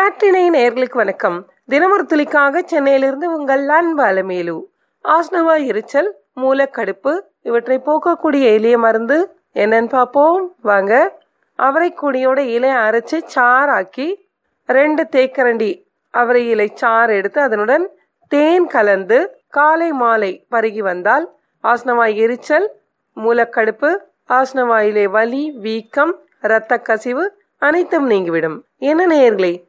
நாட்டினை நேர்களுக்கு வணக்கம். தினமொரு துளிக்காக சென்னையிலிருந்து உங்கள் அன்பு அலமேலு. ஆஸ்னவா எரிச்சல் மூலக்கடுப்பு இவற்றை போக்கக்கூடிய எளிய மருந்து என்னன்னு பார்ப்போம். வாங்க. அவரை கொடியோட இலை அரைச்சு சாறாக்கி ரெண்டு தேக்கரண்டி அவரை இலை சாறு எடுத்து அதனுடன் தேன் கலந்து காலை மாலை பருகி வந்தால் ஆஸ்னவாய் எரிச்சல் மூலக்கடுப்பு ஆஸ்னவாயிலே வலி வீக்கம் இரத்த கசிவு அனைத்தும் நீங்கிவிடும். என்ன நேயர்களே